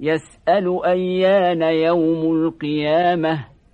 يسأل أيان يوم القيامة